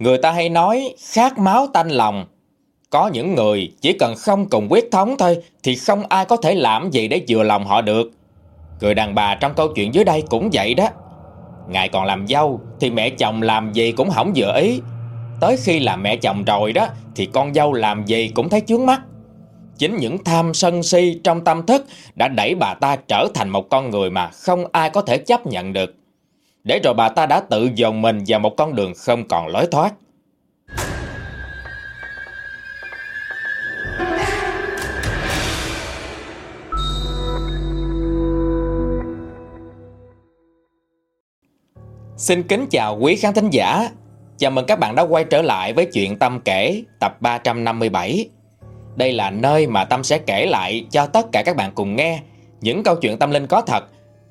Người ta hay nói, khát máu tanh lòng. Có những người chỉ cần không cùng quyết thống thôi thì không ai có thể làm gì để vừa lòng họ được. Người đàn bà trong câu chuyện dưới đây cũng vậy đó. Ngài còn làm dâu thì mẹ chồng làm gì cũng hỏng vừa ý. Tới khi làm mẹ chồng rồi đó thì con dâu làm gì cũng thấy chướng mắt. Chính những tham sân si trong tâm thức đã đẩy bà ta trở thành một con người mà không ai có thể chấp nhận được. Để rồi bà ta đã tự dồn mình vào một con đường không còn lối thoát. Xin kính chào quý khán thính giả. Chào mừng các bạn đã quay trở lại với chuyện Tâm kể tập 357. Đây là nơi mà Tâm sẽ kể lại cho tất cả các bạn cùng nghe những câu chuyện tâm linh có thật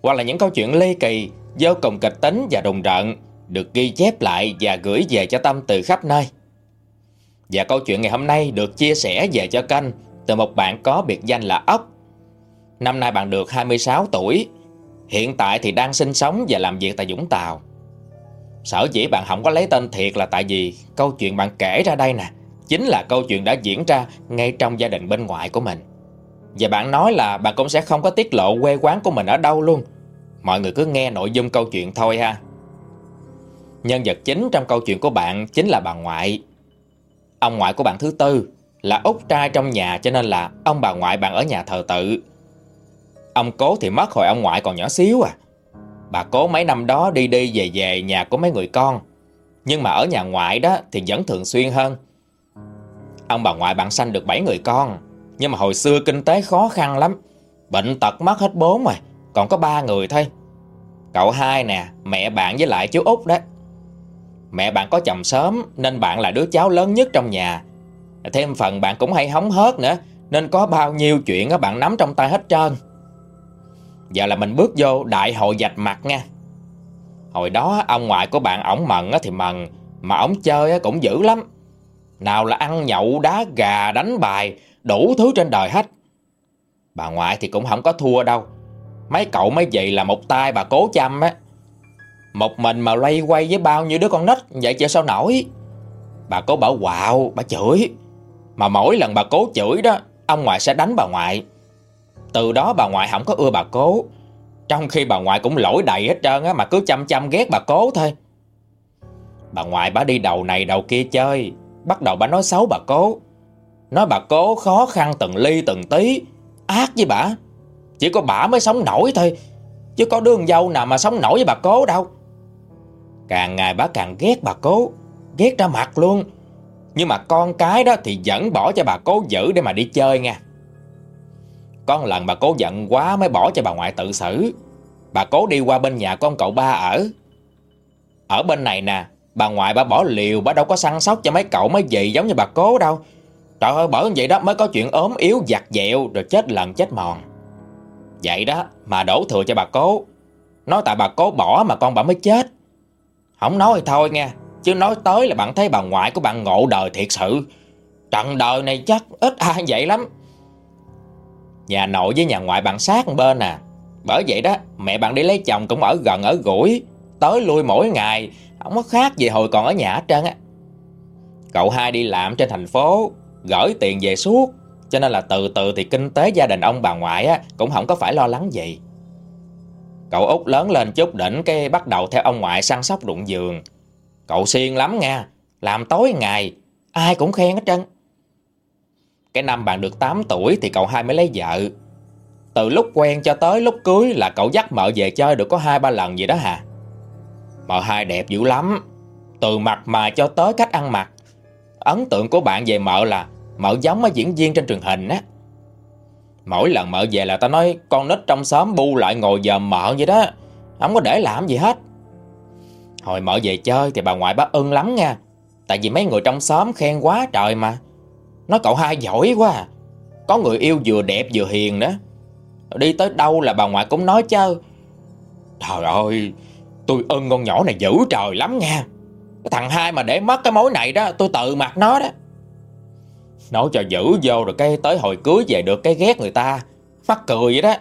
hoặc là những câu chuyện ly kỳ, vô cùng kịch tính và đồng rợn được ghi chép lại và gửi về cho Tâm từ khắp nơi. Và câu chuyện ngày hôm nay được chia sẻ về cho kênh từ một bạn có biệt danh là Ốc. Năm nay bạn được 26 tuổi, hiện tại thì đang sinh sống và làm việc tại Vũng Tàu. Sở dĩ bạn không có lấy tên thiệt là tại vì câu chuyện bạn kể ra đây nè chính là câu chuyện đã diễn ra ngay trong gia đình bên ngoài của mình. Và bạn nói là bạn cũng sẽ không có tiết lộ quê quán của mình ở đâu luôn. Mọi người cứ nghe nội dung câu chuyện thôi ha. Nhân vật chính trong câu chuyện của bạn chính là bà ngoại. Ông ngoại của bạn thứ tư là út trai trong nhà cho nên là ông bà ngoại bạn ở nhà thờ tự. Ông cố thì mất hồi ông ngoại còn nhỏ xíu à. Bà cố mấy năm đó đi đi về về nhà của mấy người con Nhưng mà ở nhà ngoại đó thì vẫn thường xuyên hơn Ông bà ngoại bạn sanh được 7 người con Nhưng mà hồi xưa kinh tế khó khăn lắm Bệnh tật mất hết bốn rồi còn có ba người thôi. Cậu hai nè, mẹ bạn với lại chú út đó Mẹ bạn có chồng sớm Nên bạn là đứa cháu lớn nhất trong nhà. Thêm phần bạn cũng hay hóng hớt nữa Nên có bao nhiêu chuyện bạn nắm trong tay hết trơn. Giờ là mình bước vô đại hội dạch mặt nha. Hồi đó ông ngoại của bạn ổng mận thì mần Mà ổng chơi cũng dữ lắm. Nào là ăn nhậu đá gà đánh bài Đủ thứ trên đời hết. Bà ngoại thì cũng không có thua đâu. Mấy cậu mấy vậy là một tay bà cố chăm á. Một mình mà loay quay với bao nhiêu đứa con nít, Vậy chứ sao nổi. Bà cố bảo quạo bà chửi. Mà mỗi lần bà cố chửi đó, Ông ngoại sẽ đánh bà ngoại. Từ đó bà ngoại không có ưa bà cố. Trong khi bà ngoại cũng lỗi đầy hết trơn á, Mà cứ chăm chăm ghét bà cố thôi. Bà ngoại bà đi đầu này đầu kia chơi, Bắt đầu bà nói xấu bà cố. Nói bà cố khó khăn từng ly từng tí, Ác với bà chỉ có bà mới sống nổi thôi. Chứ có đương dâu nào mà sống nổi với bà cố đâu. Càng ngày bà càng ghét bà cố, Ghét ra mặt luôn. Nhưng mà con cái đó thì vẫn bỏ cho bà cố giữ để mà đi chơi nha. Có lần bà cố giận quá mới bỏ cho bà ngoại tự xử. Bà cố đi qua bên nhà con cậu ba ở. Ở bên này nè, Bà ngoại bà bỏ liều, Bà đâu có săn sóc cho mấy cậu mấy dì giống như bà cố đâu. Trời ơi, bởi vậy đó mới có chuyện ốm yếu, giặt dẹo, Rồi chết lần chết mòn. Vậy đó, mà đổ thừa cho bà cố. Nói tại bà cố bỏ mà con bà mới chết. Không nói thì thôi nha, Chứ nói tới là bạn thấy bà ngoại của bạn ngộ đời thiệt sự. Trận đời này chắc ít ai vậy lắm. Nhà nội với nhà ngoại bạn sát bên à. Bởi vậy đó, mẹ bạn đi lấy chồng cũng ở gần ở gũi. Tới lui mỗi ngày, Không có khác gì hồi còn ở nhà hết trơn á. Cậu hai đi làm trên thành phố, Gửi tiền về suốt. Cho nên là từ từ thì kinh tế gia đình ông bà ngoại á, Cũng không có phải lo lắng gì Cậu út lớn lên chút đỉnh Cái bắt đầu theo ông ngoại săn sóc đụng giường Cậu siêng lắm nha, Làm tối ngày, Ai cũng khen hết trơn cái năm bạn được 8 tuổi thì cậu hai mới lấy vợ. Từ lúc quen cho tới lúc cưới là cậu dắt mợ về chơi được có hai ba lần gì đó hả? Mợ hai đẹp dữ lắm. Từ mặt mà cho tới cách ăn mặc. Ấn tượng của bạn về mợ là mợ giống mấy diễn viên trên truyền hình á. Mỗi lần mợ về là tao nói con nít trong xóm bu lại ngồi dòm mợ vậy đó. Không có để làm gì hết. Hồi mợ về chơi thì bà ngoại bác ưng lắm nha. Tại vì mấy người trong xóm khen quá trời mà. Nói cậu hai giỏi quá à. Có người yêu vừa đẹp vừa hiền đó, Đi tới đâu là bà ngoại cũng nói chứ Trời ơi Tôi ưng con nhỏ này dữ trời lắm nha Cái thằng hai mà để mất cái mối này đó Tôi tự mặt nó đó Nói cho dữ vô rồi cái tới hồi cưới về được cái ghét người ta. Mắc cười vậy đó.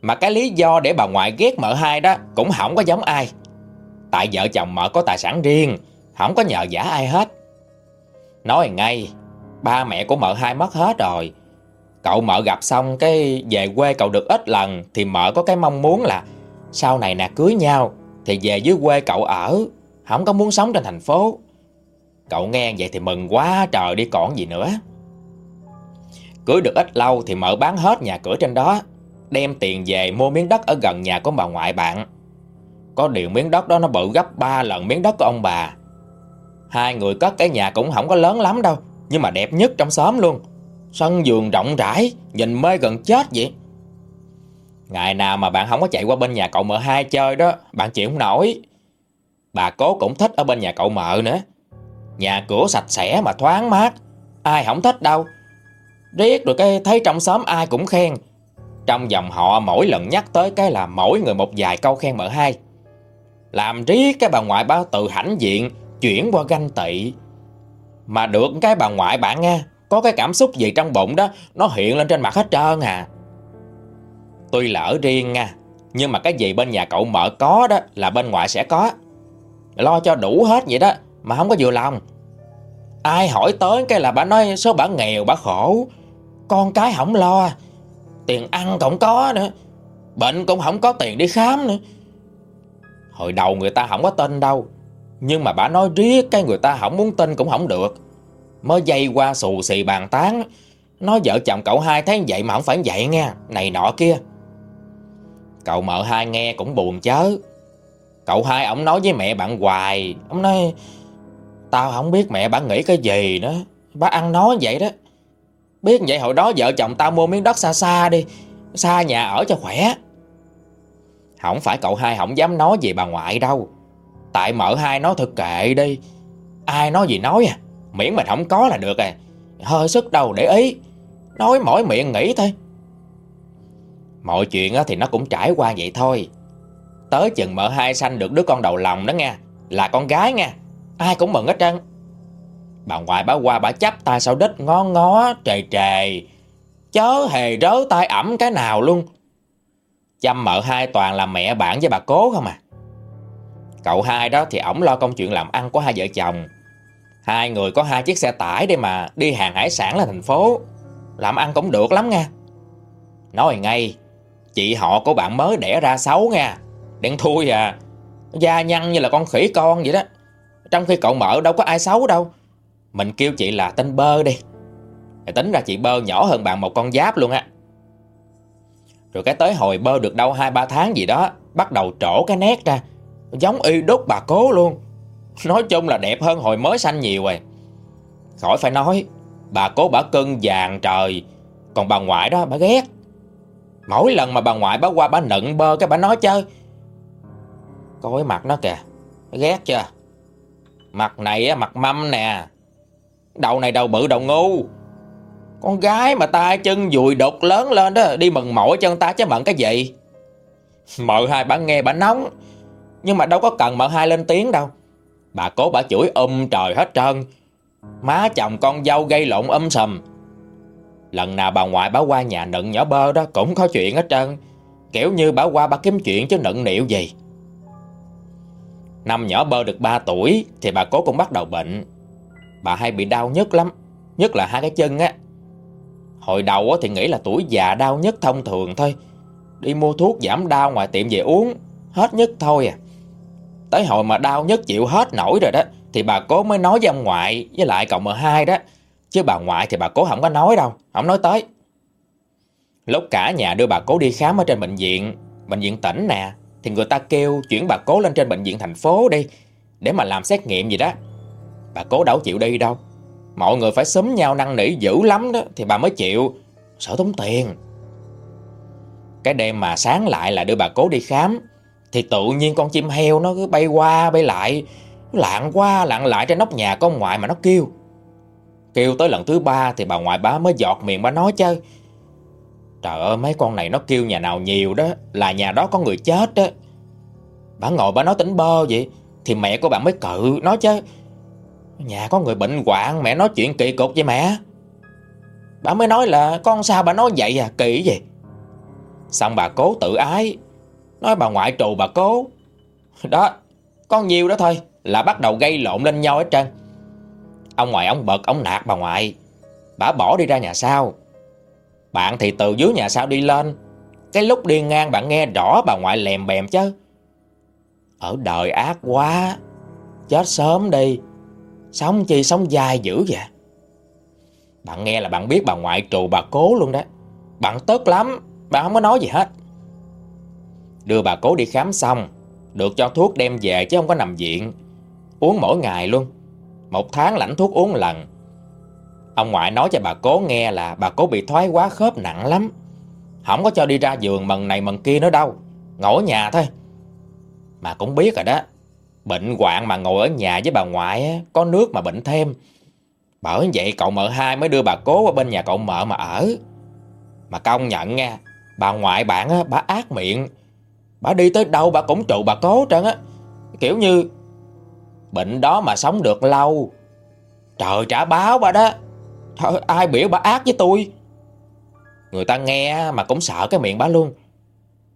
Mà cái lý do để bà ngoại ghét mợ hai đó Cũng không có giống ai. Tại vợ chồng mợ có tài sản riêng, Không có nhờ giả ai hết. Nói ngay, Ba mẹ của mợ hai mất hết rồi. Cậu mợ gặp xong cái về quê cậu được ít lần Thì mợ có cái mong muốn là Sau này nè cưới nhau Thì về dưới quê cậu ở, Không có muốn sống trên thành phố. Cậu nghe vậy thì mừng quá, trời đi còn gì nữa. Cưới được ít lâu thì mở bán hết nhà cửa trên đó, Đem tiền về mua miếng đất ở gần nhà của bà ngoại bạn. Có điều miếng đất đó nó bự gấp 3 lần miếng đất của ông bà. Hai người cất cái nhà cũng không có lớn lắm đâu, Nhưng mà đẹp nhất trong xóm luôn. Sân vườn rộng rãi, Nhìn mê gần chết vậy. Ngày nào mà bạn không có chạy qua bên nhà cậu mợ hai chơi đó, Bạn chịu không nổi. Bà cố cũng thích ở bên nhà cậu mợ nữa. Nhà cửa sạch sẽ mà thoáng mát. Ai không thích đâu. Riết rồi cái thấy trong xóm ai cũng khen. Trong dòng họ mỗi lần nhắc tới cái là mỗi người một vài câu khen mở hai Làm riết cái bà ngoại bao tự hãnh diện, Chuyển qua ganh tị. Mà được cái bà ngoại bạn nghe, Có cái cảm xúc gì trong bụng đó, Nó hiện lên trên mặt hết trơn à. Tuy là ở riêng nha, Nhưng mà cái gì bên nhà cậu mợ có đó Là bên ngoại sẽ có. Lo cho đủ hết vậy đó. Mà không có vừa lòng. Ai hỏi tới cái là bà nói số bà nghèo, bà khổ. Con cái không lo. Tiền ăn cũng có nữa. Bệnh cũng không có tiền đi khám nữa. Hồi đầu người ta không có tin đâu. Nhưng mà bà nói riết cái người ta không muốn tin cũng không được. Mới dây qua xù xì bàn tán. Nói vợ chồng cậu hai thấy vậy mà không phải vậy nha. Này nọ kia. Cậu mợ hai nghe cũng buồn chớ. Cậu hai ổng nói với mẹ bạn hoài. Ông nói Tao không biết mẹ bạn nghĩ cái gì nữa. Bà ăn nói vậy đó. Biết vậy hồi đó vợ chồng tao mua miếng đất xa xa đi, Xa nhà ở cho khỏe. Không phải cậu hai không dám nói gì bà ngoại đâu. Tại mợ hai nói thật kệ đi. Ai nói gì nói à. Miễn mình không có là được à. Hơi sức đâu để ý. Nói mỗi miệng nghĩ thôi. Mọi chuyện thì nó cũng trải qua vậy thôi. Tới chừng mợ hai sanh được đứa con đầu lòng đó nha Là con gái nha Ai cũng mừng hết trơn. Bà ngoại bà qua bà chấp tay sau đít ngó ngó, trề trề. Chớ hề rớ tay ẩm cái nào luôn. Chăm mợ hai toàn là mẹ bạn với bà cố không à. Cậu hai đó thì ổng lo công chuyện làm ăn của hai vợ chồng. Hai người có hai chiếc xe tải để mà đi hàng hải sản là thành phố. Làm ăn cũng được lắm nha. Nói ngay, Chị họ của bạn mới đẻ ra xấu nha. Đen thui à. Da nhăn như là con khỉ con vậy đó. Trong khi cậu mở đâu có ai xấu đâu. Mình kêu chị là tên Bơ đi. Tính ra chị Bơ nhỏ hơn bạn một con giáp luôn á. Rồi cái tới hồi Bơ được đâu 2-3 tháng gì đó, Bắt đầu trổ cái nét ra. Giống y đốt bà cố luôn. Nói chung là đẹp hơn hồi mới sanh nhiều rồi. Khỏi phải nói, Bà cố bà cưng vàng trời. Còn bà ngoại đó bà ghét. Mỗi lần mà bà ngoại bà qua bà nựng bơ cái bà nói chơi. Coi mặt nó kìa Ghét chưa? Mặt này á, mặt mâm nè. Đầu này đầu bự đầu ngu. Con gái mà tay chân dùi đột lớn lên đó, Đi mừng mỏi chân ta chứ mận cái gì. Mợ hai bà nghe bà nóng, Nhưng mà đâu có cần mợ hai lên tiếng đâu. Bà cố bà chửi um trời hết trơn. Má chồng con dâu gây lộn um sầm Lần nào bà ngoại bà qua nhà nựng nhỏ bơ đó Cũng có chuyện hết trơn. Kiểu như bà qua bà kiếm chuyện chứ nựng niệu gì. Năm nhỏ bơ được 3 tuổi, Thì bà cố cũng bắt đầu bệnh. Bà hay bị đau nhất lắm, Nhất là hai cái chân á. Hồi đầu thì nghĩ là tuổi già đau nhất thông thường thôi. Đi mua thuốc giảm đau ngoài tiệm về uống, Hết nhất thôi à. Tới hồi mà đau nhất chịu hết nổi rồi đó, Thì bà cố mới nói với ông ngoại Với lại cậu mợ hai đó. Chứ bà ngoại thì bà cố không có nói đâu, Không nói tới. Lúc cả nhà đưa bà cố đi khám ở trên bệnh viện Bệnh viện tỉnh nè. Thì người ta kêu chuyển bà cố lên trên bệnh viện thành phố đi, Để mà làm xét nghiệm gì đó. Bà cố đâu chịu đi đâu. Mọi người phải xúm nhau năn nỉ dữ lắm đó, Thì bà mới chịu. Sợ tốn tiền. Cái đêm mà sáng lại là đưa bà cố đi khám, Thì tự nhiên con chim heo nó cứ bay qua bay lại. Lạng qua lạng lại trên nóc nhà con ngoại mà nó kêu. Kêu tới lần thứ ba thì bà ngoại bá mới giọt miệng bà nói chơi Trời ơi, mấy con này nó kêu nhà nào nhiều đó, Là nhà đó có người chết đó Bà ngồi bà nói tỉnh bơ vậy, Thì mẹ của bạn mới cự nói chứ Nhà có người bệnh hoạn, Mẹ nói chuyện kỳ cục vậy mẹ Bà mới nói là, con sao bà nói vậy à kỳ vậy. Xong bà cố tự ái, Nói bà ngoại trù bà cố Đó Con nhiều đó thôi, là bắt đầu gây lộn lên nhau hết trơn. Ông ngoại ông bật ông nạt bà ngoại. Bà bỏ đi ra nhà sau. Bạn thì từ dưới nhà sau đi lên. Cái lúc đi ngang bạn nghe rõ bà ngoại lèm bèm chứ. Ở đời ác quá. Chết sớm đi. Sống chi sống dài dữ vậy. Bạn nghe là bạn biết bà ngoại trù bà cố luôn đó. Bạn tức lắm. Bạn không có nói gì hết. Đưa bà cố đi khám xong. Được cho thuốc đem về chứ không có nằm viện. Uống mỗi ngày luôn. Một tháng lãnh thuốc uống lần. Ông ngoại nói cho bà cố nghe là bà cố bị thoái quá khớp nặng lắm. Không có cho đi ra giường mần này mần kia nữa đâu. Ngồi ở nhà thôi. Mà cũng biết rồi đó. Bệnh hoạn mà ngồi ở nhà với bà ngoại có nước mà bệnh thêm. Bởi vậy cậu mợ hai mới đưa bà cố qua bên nhà cậu mợ mà ở. Mà công nhận nha, bà ngoại bạn á, bà ác miệng. Bà đi tới đâu bà cũng trụ bà cố trơn á. Kiểu như bệnh đó mà sống được lâu. Trời trả báo bà đó. Thôi ai biểu bà ác với tôi. Người ta nghe mà cũng sợ cái miệng bà luôn.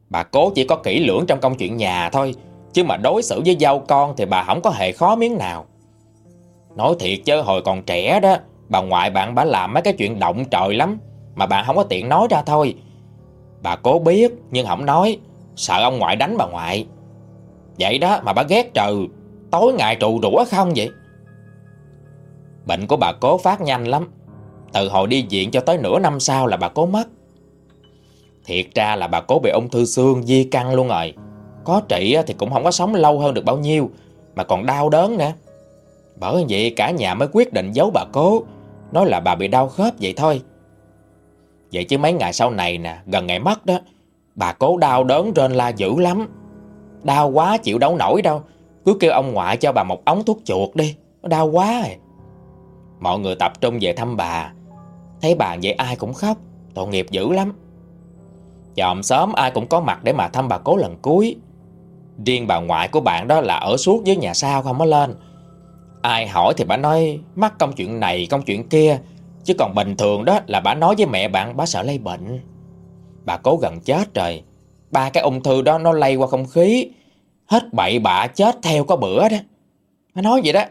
Bà cố chỉ có kỹ lưỡng trong công chuyện nhà thôi. Chứ mà đối xử với dâu con thì bà không có hề khó miếng nào. Nói thiệt chứ hồi còn trẻ đó, bà ngoại bạn bà làm mấy cái chuyện động trời lắm, mà bạn không có tiện nói ra thôi. Bà cố biết nhưng không nói, sợ ông ngoại đánh bà ngoại. Vậy đó mà bà ghét trừ, tối ngày trù rủa không vậy? Bệnh của bà cố phát nhanh lắm, từ hồi đi viện cho tới nửa năm sau là bà cố mất. Thiệt ra là bà cố bị ung thư xương di căn luôn rồi. Có trị thì cũng không có sống lâu hơn được bao nhiêu, mà còn đau đớn nữa. Bởi vậy cả nhà mới quyết định giấu bà cố Nói là bà bị đau khớp vậy thôi Vậy chứ mấy ngày sau này nè Gần ngày mất đó Bà cố đau đớn trên la dữ lắm Đau quá chịu đấu nổi đâu Cứ kêu ông ngoại cho bà một ống thuốc chuột đi đau quá rồi Mọi người tập trung về thăm bà Thấy bà vậy ai cũng khóc, Tội nghiệp dữ lắm. Chòm sớm ai cũng có mặt để mà thăm bà cố lần cuối. Riêng bà ngoại của bạn đó là ở suốt với nhà sao không có lên. Ai hỏi thì bà nói, mắc công chuyện này, công chuyện kia. Chứ còn bình thường đó là bà nói với mẹ bạn, bà sợ lây bệnh. Bà cố gần chết rồi. Ba cái ung thư đó nó lây qua không khí. Hết bậy bạ chết theo có bữa đó. Bà nói vậy đó.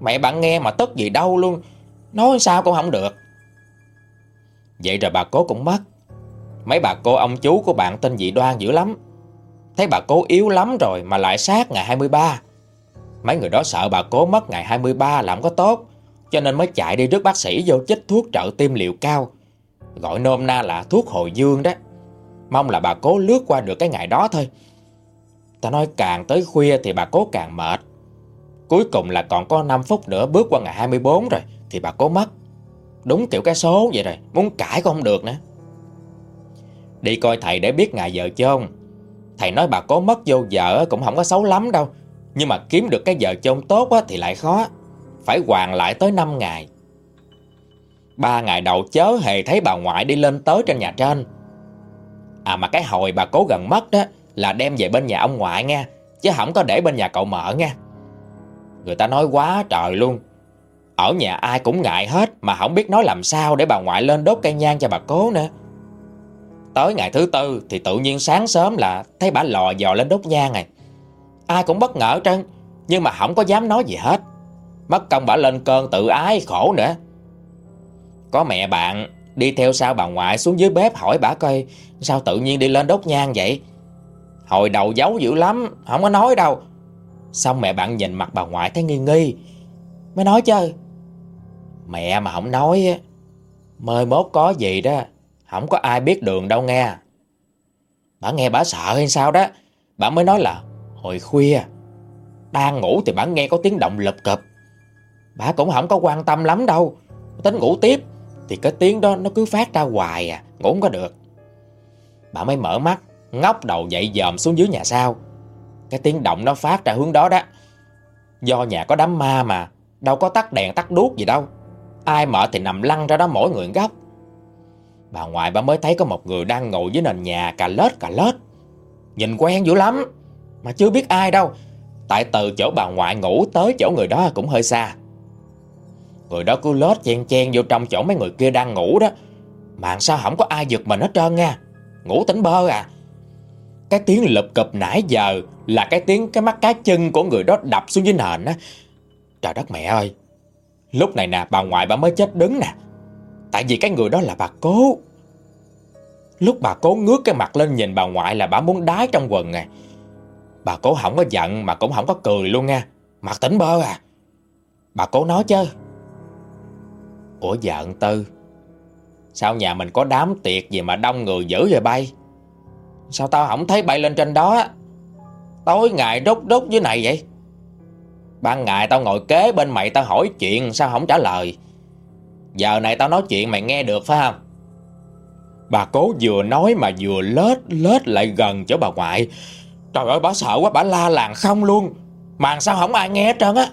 Mẹ bạn nghe mà tức gì đâu luôn. Nói sao cũng không được. Vậy rồi bà cố cũng mất. Mấy bà cô ông chú của bạn tên dị đoan dữ lắm. Thấy bà cố yếu lắm rồi mà lại sát ngày 23 Mấy người đó sợ bà cố mất ngày 23 làm có tốt, Cho nên mới chạy đi rước bác sĩ vô chích thuốc trợ tim liều cao. Gọi nôm na là thuốc hồi dương đó. Mong là bà cố lướt qua được cái ngày đó thôi. Ta nói càng tới khuya thì bà cố càng mệt. Cuối cùng là còn có 5 phút nữa bước qua ngày 24 rồi Thì bà cố mất. Đúng kiểu cái số vậy rồi, Muốn cãi cũng không được nữa. Đi coi thầy để biết ngày giờ chôn Thầy nói bà cố mất vô vợ cũng không có xấu lắm đâu. Nhưng mà kiếm được cái giờ chôn tốt thì lại khó. Phải hoàn lại tới 5 ngày. Ba ngày đầu chớ hề thấy bà ngoại đi lên tới trên nhà trên. À mà cái hồi bà cố gần mất đó Là đem về bên nhà ông ngoại nha Chứ không có để bên nhà cậu mở nha Người ta nói quá trời luôn. Ở nhà ai cũng ngại hết, Mà không biết nói làm sao để bà ngoại lên đốt cây nhang cho bà cố nữa. Tới ngày thứ tư Thì tự nhiên sáng sớm là Thấy bà lò dò lên đốt nhang này Ai cũng bất ngờ trơn, Nhưng mà không có dám nói gì hết. Mất công bà lên cơn tự ái khổ nữa. Có mẹ bạn Đi theo sau bà ngoại xuống dưới bếp hỏi bà coi, Sao tự nhiên đi lên đốt nhang vậy? Hồi đầu giấu dữ lắm, Không có nói đâu. Xong mẹ bạn nhìn mặt bà ngoại thấy nghi nghi. Mới nói chứ Mẹ mà không nói Mời mốt có gì đó, Không có ai biết đường đâu nghe. Bà nghe bà sợ hay sao đó, Bà mới nói là Hồi khuya, Đang ngủ thì bà nghe có tiếng động lập cập Bà cũng không có quan tâm lắm đâu, Tính ngủ tiếp Thì cái tiếng đó nó cứ phát ra hoài à Ngủ không có được. Bà mới mở mắt, Ngóc đầu dậy dòm xuống dưới nhà sau. Cái tiếng động nó phát ra hướng đó đó. Do nhà có đám ma mà, Đâu có tắt đèn tắt đuốc gì đâu. Ai mở thì nằm lăn ra đó mỗi người góc. Bà ngoại bà mới thấy có một người đang ngồi dưới nền nhà cà lết cà lết. Nhìn quen dữ lắm, mà chưa biết ai đâu. Tại từ chỗ bà ngoại ngủ tới chỗ người đó cũng hơi xa. Người đó cứ lết chen chen vô trong chỗ mấy người kia đang ngủ đó. Mà sao không có ai giật mình hết trơn nha. Ngủ tỉnh bơ à. Cái tiếng lụp cụp nãy giờ Là cái tiếng cái mắt cá chân của người đó đập xuống dưới nền á. Trời đất mẹ ơi Lúc này nè, bà ngoại bà mới chết đứng nè. Tại vì cái người đó là bà cố. Lúc bà cố ngước cái mặt lên nhìn bà ngoại là bà muốn đái trong quần à. Bà cố không có giận mà cũng không có cười luôn nha. Mặt tỉnh bơ à. Bà cố nói chứ. Ủa giận Tư, Sao nhà mình có đám tiệc gì mà đông người dữ vậy bay? Sao tao không thấy bay lên trên đó? Tối ngày đốt đốt dưới này vậy? Ban ngày tao ngồi kế bên mày, tao hỏi chuyện, Sao không trả lời? Giờ này tao nói chuyện mày nghe được, phải không? Bà cố vừa nói mà vừa lết lết lại gần chỗ bà ngoại. Trời ơi, bà sợ quá, bà la làng không luôn. Mà sao không ai nghe hết trơn á.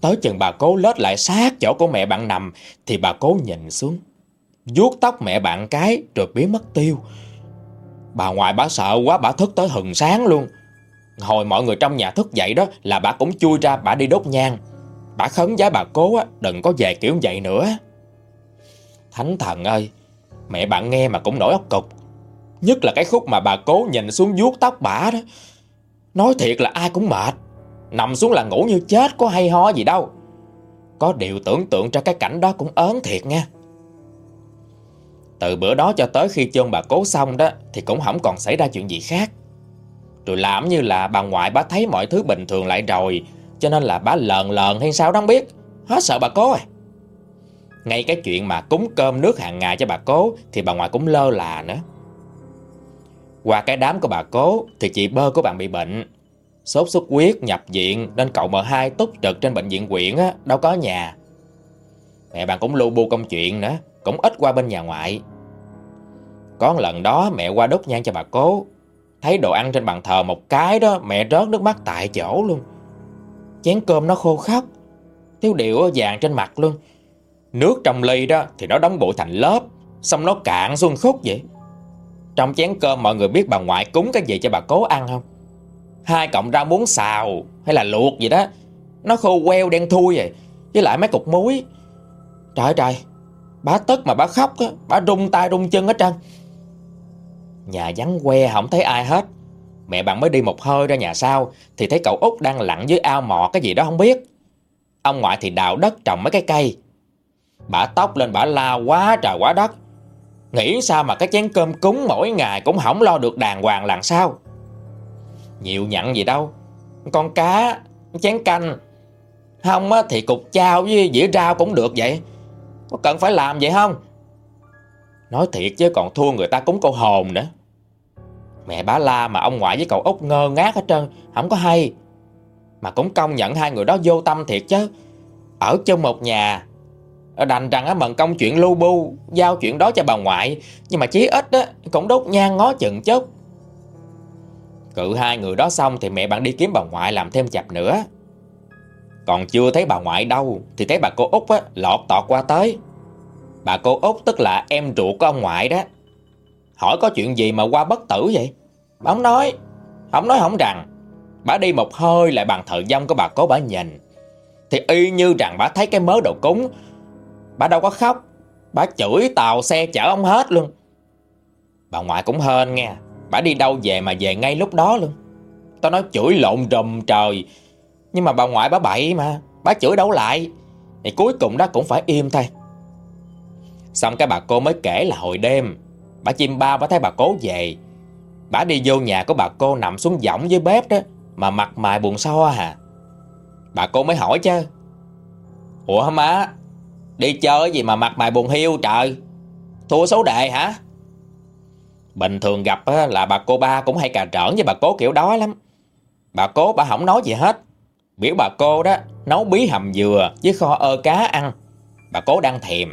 Tới chừng bà cố lết lại sát chỗ của mẹ bạn nằm, Thì bà cố nhìn xuống. Vuốt tóc mẹ bạn cái, rồi biến mất tiêu. Bà ngoại bà sợ quá, bà thức tới hừng sáng luôn. Hồi mọi người trong nhà thức dậy đó là bà cũng chui ra bà đi đốt nhang. Bà khấn với bà cố á, đừng có về kiểu vậy nữa. Thánh thần ơi Mẹ bạn nghe mà cũng nổi óc cục. Nhất là cái khúc mà bà cố nhìn xuống vuốt tóc bà đó. Nói thiệt là ai cũng mệt. Nằm xuống là ngủ như chết có hay ho gì đâu. Có điều tưởng tượng cho cái cảnh đó cũng ớn thiệt nha. Từ bữa đó cho tới khi chôn bà cố xong đó Thì cũng không còn xảy ra chuyện gì khác. Rồi làm như là bà ngoại bà thấy mọi thứ bình thường lại rồi Cho nên là bà lờn lờn hay sao đó không biết. Hết sợ bà cố à. Ngay cái chuyện mà cúng cơm nước hàng ngày cho bà cố Thì bà ngoại cũng lơ là nữa. Qua cái đám của bà cố Thì chị bơ của bạn bị bệnh. Sốt xuất huyết nhập viện Nên cậu M2 túc trực trên bệnh viện quyển á, Đâu có nhà. Mẹ bạn cũng lưu bu công chuyện nữa Cũng ít qua bên nhà ngoại. Có lần đó mẹ qua đốt nhang cho bà cố Thấy đồ ăn trên bàn thờ một cái đó, Mẹ rớt nước mắt tại chỗ luôn. Chén cơm nó khô khóc. Thiếu điệu vàng trên mặt luôn. Nước trong ly đó thì nó đóng bụi thành lớp, Xong nó cạn xuống khúc vậy. Trong chén cơm mọi người biết bà ngoại cúng cái gì cho bà cố ăn không? Hai cọng rau muống xào Hay là luộc gì đó. Nó khô queo đen thui vậy, Với lại mấy cục muối. Trời trời Bà tức mà bà khóc á Bà rung tay rung chân hết trơn. Nhà vắng que, không thấy ai hết. Mẹ bạn mới đi một hơi ra nhà sau, Thì thấy cậu út đang lặn dưới ao mò cái gì đó không biết. Ông ngoại thì đào đất trồng mấy cái cây. Bà tóc lên bà la quá trời quá đất. Nghĩ sao mà cái chén cơm cúng mỗi ngày Cũng không lo được đàng hoàng làm sao? Nhiều nhận gì đâu. Con cá, Chén canh. Không thì cục chao với dĩa rau cũng được vậy. Có cần phải làm vậy không? Nói thiệt chứ, còn thua người ta cúng câu hồn nữa. Mẹ bá la mà ông ngoại với cậu út ngơ ngác hết trơn, Không có hay. Mà cũng công nhận hai người đó vô tâm thiệt chứ. Ở chung một nhà, Đành rằng á mần công chuyện lưu bu, Giao chuyện đó cho bà ngoại. Nhưng mà chí ít á, cũng đốt nhang ngó chừng chút. Cự hai người đó xong Thì mẹ bạn đi kiếm bà ngoại làm thêm chập nữa. Còn chưa thấy bà ngoại đâu, Thì thấy bà cô Út á, lọt tọt qua tới. Bà cô Út tức là em ruột của ông ngoại đó. Hỏi có chuyện gì mà qua bất tử vậy? Bà không nói. Không nói không rằng. Bà đi một hơi lại bằng thợ dông của bà cố bà nhìn. Thì y như rằng bà thấy cái mớ đồ cúng. Bà đâu có khóc. Bà chửi tàu xe chở ông hết luôn. Bà ngoại cũng hên nghe. Bà đi đâu về mà về ngay lúc đó luôn. Tao nói chửi lộn rùm trời. Nhưng mà bà ngoại bà bậy mà. Bà chửi đâu lại? Thì cuối cùng đó cũng phải im thôi. Xong cái bà cô mới kể là hồi đêm, Bà chim ba bà thấy bà cố về. Bà đi vô nhà của bà cô nằm xuống võng dưới bếp đó, Mà mặt mày buồn so hả à? Bà cô mới hỏi chứ. Ủa má, Đi chơi gì mà mặt mày buồn hiu trời? Thua số đề hả? Bình thường gặp là bà cô ba cũng hay cà trởn với bà cố kiểu đó lắm. Bà cố, bà không nói gì hết. Biểu bà cô đó nấu bí hầm dừa với kho ơ cá ăn. Bà cố đang thèm.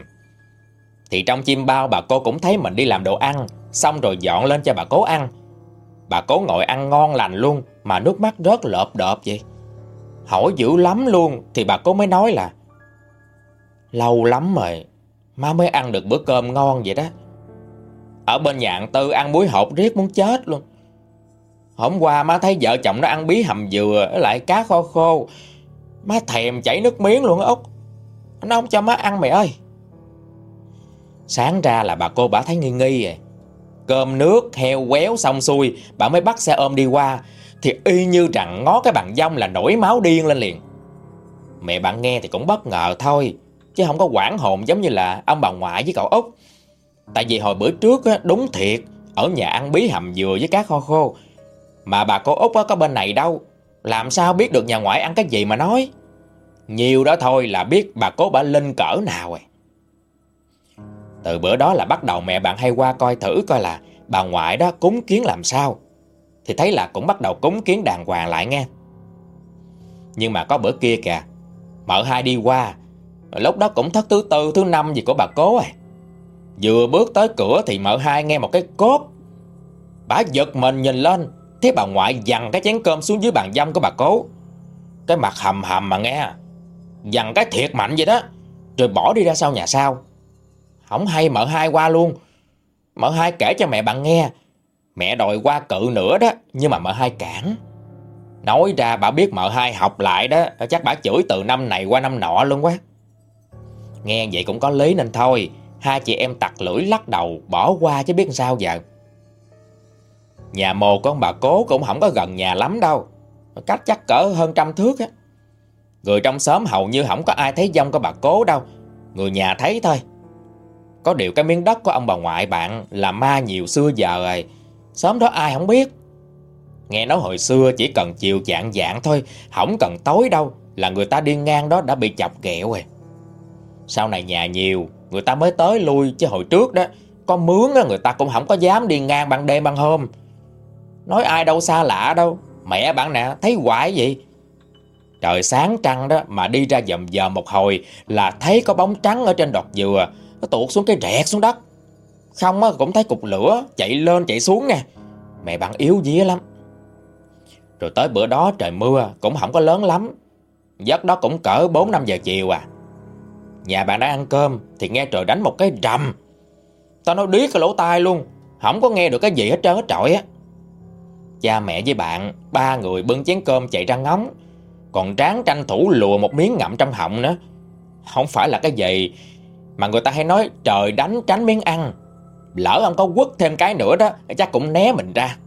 Thì trong chim bao bà cô cũng thấy mình đi làm đồ ăn, Xong rồi dọn lên cho bà cố ăn. Bà cố ngồi ăn ngon lành luôn, Mà nước mắt rớt lợp đợp vậy. Hỏi dữ lắm luôn, Thì bà cố mới nói là, Lâu lắm rồi, Má mới ăn được bữa cơm ngon vậy đó. Ở bên nhà ăn Tư ăn muối hộp riết muốn chết luôn. Hôm qua má thấy vợ chồng nó ăn bí hầm dừa Lại cá kho khô. Má thèm chảy nước miếng luôn á Út. Nó không cho má ăn mày ơi. Sáng ra là bà cô bà thấy nghi nghi rồi Cơm nước, heo quéo xong xuôi Bà mới bắt xe ôm đi qua. Thì y như rằng ngó cái bàn dông là nổi máu điên lên liền. Mẹ bạn nghe thì cũng bất ngờ thôi Chứ không có quảng hồn giống như là ông bà ngoại với cậu Út. Tại vì hồi bữa trước á, đúng thiệt Ở nhà ăn bí hầm dừa với cá kho khô. Mà bà cô Út có bên này đâu Làm sao biết được nhà ngoại ăn cái gì mà nói. Nhiều đó thôi là biết bà cố bà Linh cỡ nào rồi từ bữa đó là bắt đầu mẹ bạn hay qua coi thử coi là Bà ngoại đó cúng kiến làm sao. Thì thấy là cũng bắt đầu cúng kiến đàng hoàng lại nghe. Nhưng mà có bữa kia kìa Mợ hai đi qua, Lúc đó cũng thất thứ tư, thứ năm gì của bà cố à. Vừa bước tới cửa thì mợ hai nghe một cái cốt Bà giật mình nhìn lên, Thấy bà ngoại dằn cái chén cơm xuống dưới bàn dâm của bà cố. Cái mặt hầm hầm mà nghe, Dằn cái thiệt mạnh vậy đó. Rồi bỏ đi ra sau nhà sau. Không hay mợ hai qua luôn. Mợ hai kể cho mẹ bạn nghe. Mẹ đòi qua cự nữa đó, Nhưng mà mợ hai cản. Nói ra bà biết mợ hai học lại đó Chắc bà chửi từ năm này qua năm nọ luôn quá. Nghe vậy cũng có lý nên thôi. Hai chị em tặc lưỡi lắc đầu, Bỏ qua chứ biết sao giờ. Nhà mồ con bà cố cũng không có gần nhà lắm đâu. Cách chắc cỡ hơn trăm thước á. Người trong xóm hầu như không có ai thấy dông của bà cố đâu. Người nhà thấy thôi. Có điều cái miếng đất của ông bà ngoại bạn Là ma nhiều xưa giờ rồi. Sớm đó ai không biết? Nghe nói hồi xưa chỉ cần chiều chạng dạng thôi, Không cần tối đâu, Là người ta đi ngang đó đã bị chọc ghẹo rồi. Sau này nhà nhiều, Người ta mới tới lui, Chứ hồi trước đó, Có mướn người ta cũng không có dám đi ngang ban đêm ban hôm. Nói ai đâu xa lạ đâu, Mẹ bạn nè, thấy quái gì Trời sáng trăng đó Mà đi ra dầm giờ một hồi Là thấy có bóng trắng ở trên đọt dừa. Nó tuột xuống cái rẹt xuống đất. Không á cũng thấy cục lửa Chạy lên chạy xuống nè, Mẹ bạn yếu día lắm. Rồi tới bữa đó trời mưa Cũng không có lớn lắm. Giấc đó cũng cỡ 4-5 giờ chiều à. Nhà bạn đã ăn cơm Thì nghe trời đánh một cái rầm. Tao nói điếc cái lỗ tai luôn Không có nghe được cái gì hết trơn hết trọi á. Cha mẹ với bạn Ba người bưng chén cơm chạy ra ngóng. Còn tráng tranh thủ lùa một miếng ngậm trong họng nữa. Không phải là cái gì mà người ta hay nói, trời đánh tránh miếng ăn. Lỡ ông có quất thêm cái nữa đó, Chắc cũng né mình ra.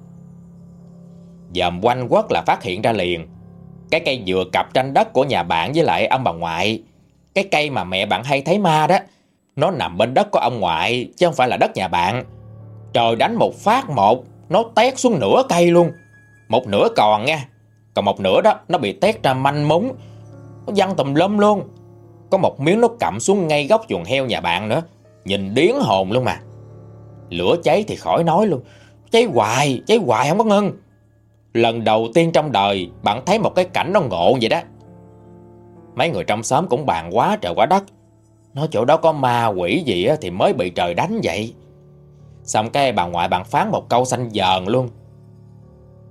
Dòm quanh quất là phát hiện ra liền. Cái cây dừa cặp tranh đất của nhà bạn với lại ông bà ngoại. Cái cây mà mẹ bạn hay thấy ma đó, Nó nằm bên đất của ông ngoại, Chứ không phải là đất nhà bạn. Trời đánh một phát một, Nó tét xuống nửa cây luôn. Một nửa còn nha. Còn một nửa đó, nó bị tét ra manh múng. Nó văng tùm lum luôn. Có một miếng nó cặm xuống ngay góc chuồng heo nhà bạn nữa. Nhìn điến hồn luôn mà. Lửa cháy thì khỏi nói luôn. Cháy hoài, cháy hoài không có ngưng. Lần đầu tiên trong đời Bạn thấy một cái cảnh nó ngộ vậy đó. Mấy người trong xóm cũng bàn quá trời quá đất. Nói chỗ đó có ma quỷ gì thì mới bị trời đánh vậy. Xong cái bà ngoại bạn phán một câu xanh dờn luôn.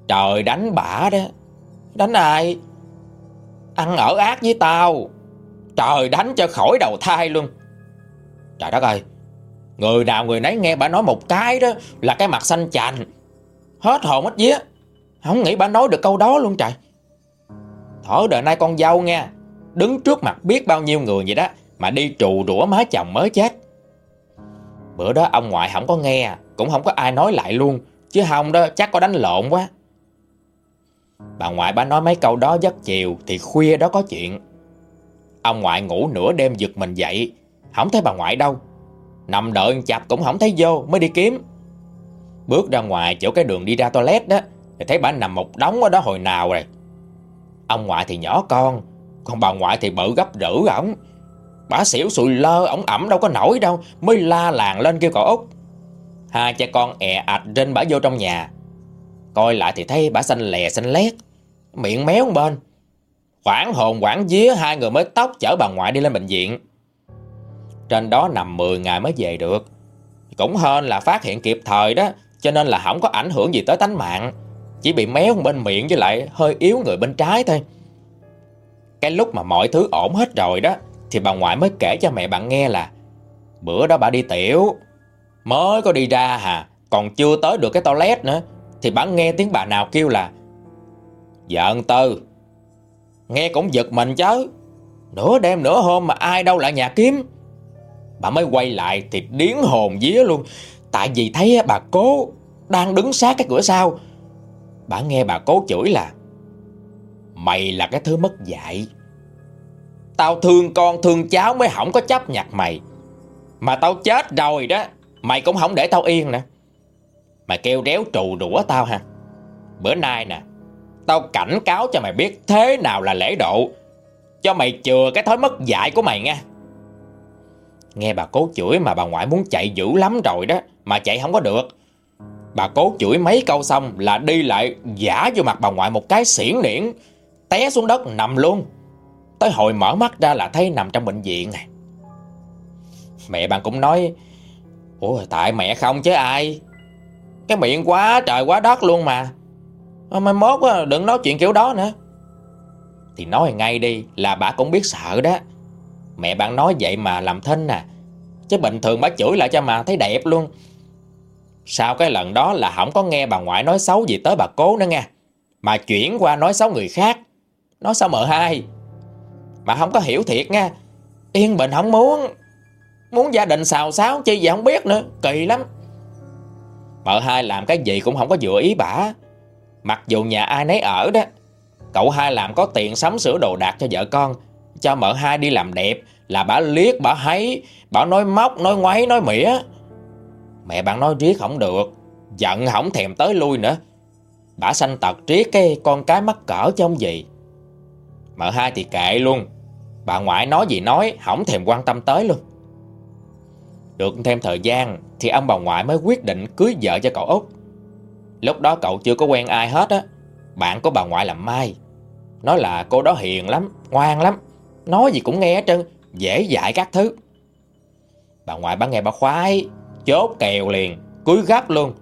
Trời đánh bả đó. Đánh ai? Ăn ở ác với tao. Trời đánh cho khỏi đầu thai luôn. Trời đất ơi, Người nào người nấy nghe bà nói một cái đó Là cái mặt xanh chành. Hết hồn hết vía, Không nghĩ bà nói được câu đó luôn trời. Thở đời nay con dâu nha Đứng trước mặt biết bao nhiêu người vậy đó Mà đi trù rủa má chồng mới chết. Bữa đó ông ngoại không có nghe, Cũng không có ai nói lại luôn, Chứ không đó chắc có đánh lộn quá. Bà ngoại bà nói mấy câu đó giấc chiều Thì khuya đó có chuyện. Ông ngoại ngủ nửa đêm giật mình dậy. Không thấy bà ngoại đâu. Nằm đợi chập cũng không thấy vô, Mới đi kiếm. Bước ra ngoài chỗ cái đường đi ra toilet đó, Thì thấy bà nằm một đống ở đó hồi nào rồi. Ông ngoại thì nhỏ con, Còn bà ngoại thì bự gấp rữ ổng Bà xỉu sụi lơ, ổng ẩm đâu có nổi đâu, Mới la làng lên kêu cậu Út. Hai cha con ẹ ạch trên bà vô trong nhà. Coi lại thì thấy bà xanh lè xanh lét, Miệng méo bên. Quảng hồn quảng vía, Hai người mới tóc chở bà ngoại đi lên bệnh viện. Trên đó nằm 10 ngày mới về được. Cũng hơn là phát hiện kịp thời đó, Cho nên là không có ảnh hưởng gì tới tánh mạng. Chỉ bị méo bên miệng với lại hơi yếu người bên trái thôi. Cái lúc mà mọi thứ ổn hết rồi đó, Thì bà ngoại mới kể cho mẹ bạn nghe là, Bữa đó bà đi tiểu. Mới có đi ra hà, Còn chưa tới được cái toilet nữa. Thì bà nghe tiếng bà nào kêu là, Giận tư. Nghe cũng giật mình chứ Nửa đêm nửa hôm mà ai đâu lại nhà kiếm. Bà mới quay lại thì điến hồn vía luôn. Tại vì thấy bà cố đang đứng sát cái cửa sau. Bà nghe bà cố chửi là, Mày là cái thứ mất dạy. Tao thương con thương cháu mới không có chấp nhặt mày. Mà tao chết rồi đó, Mày cũng không để tao yên nè. Mày kêu réo trù đũa tao ha. Bữa nay nè Tao cảnh cáo cho mày biết thế nào là lễ độ. Cho mày chừa cái thói mất dạy của mày nha. Nghe bà cố chửi mà bà ngoại muốn chạy dữ lắm rồi đó, Mà chạy không có được. Bà cố chửi mấy câu xong là đi lại giả vô mặt bà ngoại một cái xiển niễn, Té xuống đất nằm luôn. Tới hồi mở mắt ra là thấy nằm trong bệnh viện này Mẹ bạn cũng nói, Ủa, tại mẹ không chứ ai? Cái miệng quá trời quá đất luôn mà. Ờ, mai mốt đừng nói chuyện kiểu đó nữa. Thì nói ngay đi, là bà cũng biết sợ đó. Mẹ bạn nói vậy mà làm thinh nè Chứ bình thường bà chửi lại cho mà, thấy đẹp luôn. Sau cái lần đó là không có nghe bà ngoại nói xấu gì tới bà cố nữa nha Mà chuyển qua nói xấu người khác. Nói xấu mợ hai Mà không có hiểu thiệt nha Yên bình không muốn. Muốn gia đình xào xáo chi gì không biết nữa. Kỳ lắm. Mợ hai làm cái gì cũng không có dựa ý bả Mặc dù nhà ai nấy ở đó, Cậu hai làm có tiền sắm sửa đồ đạc cho vợ con, Cho mợ hai đi làm đẹp Là bà liếc, bà hấy Bà nói móc, nói ngoáy, nói mỉa. Mẹ bạn nói riết không được, Giận không thèm tới lui nữa. Bà sanh tật riết cái con cái mắc cỡ chứ gì. Mợ hai thì kệ luôn, Bà ngoại nói gì nói, Không thèm quan tâm tới luôn. Được thêm thời gian Thì ông bà ngoại mới quyết định cưới vợ cho cậu Út. Lúc đó cậu chưa có quen ai hết á. Bạn của bà ngoại làm Mai. Nói là cô đó hiền lắm, Ngoan lắm. Nói gì cũng nghe hết trơn, Dễ dạy các thứ. Bà ngoại bà nghe bà khoái, Chốt kèo liền Cưới gấp luôn.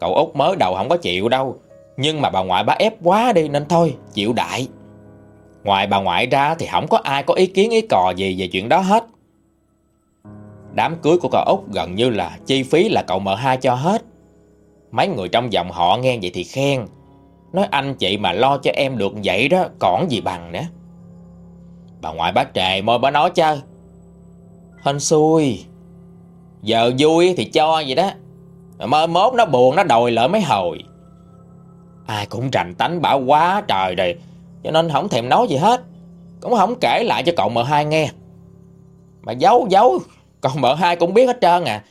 Cậu út mới đầu không có chịu đâu, Nhưng mà bà ngoại bà ép quá đi nên thôi, Chịu đại. Ngoài bà ngoại ra thì không có ai có ý kiến, ý cò gì về chuyện đó hết. Đám cưới của cậu Út gần như là chi phí là cậu mợ hai cho hết. Mấy người trong dòng họ nghe vậy thì khen. Nói anh chị mà lo cho em được vậy đó, Còn gì bằng nữa. Bà ngoại bác trề môi bà nói chơi. Hên xui. Giờ vui thì cho vậy đó. Mơ mốt nó buồn, nó đòi lợi mấy hồi. Ai cũng rành tánh bảo quá trời rồi, Cho nên không thèm nói gì hết. Cũng không kể lại cho cậu mợ hai nghe. Mà giấu giấu Cậu mợ hai cũng biết hết trơn à.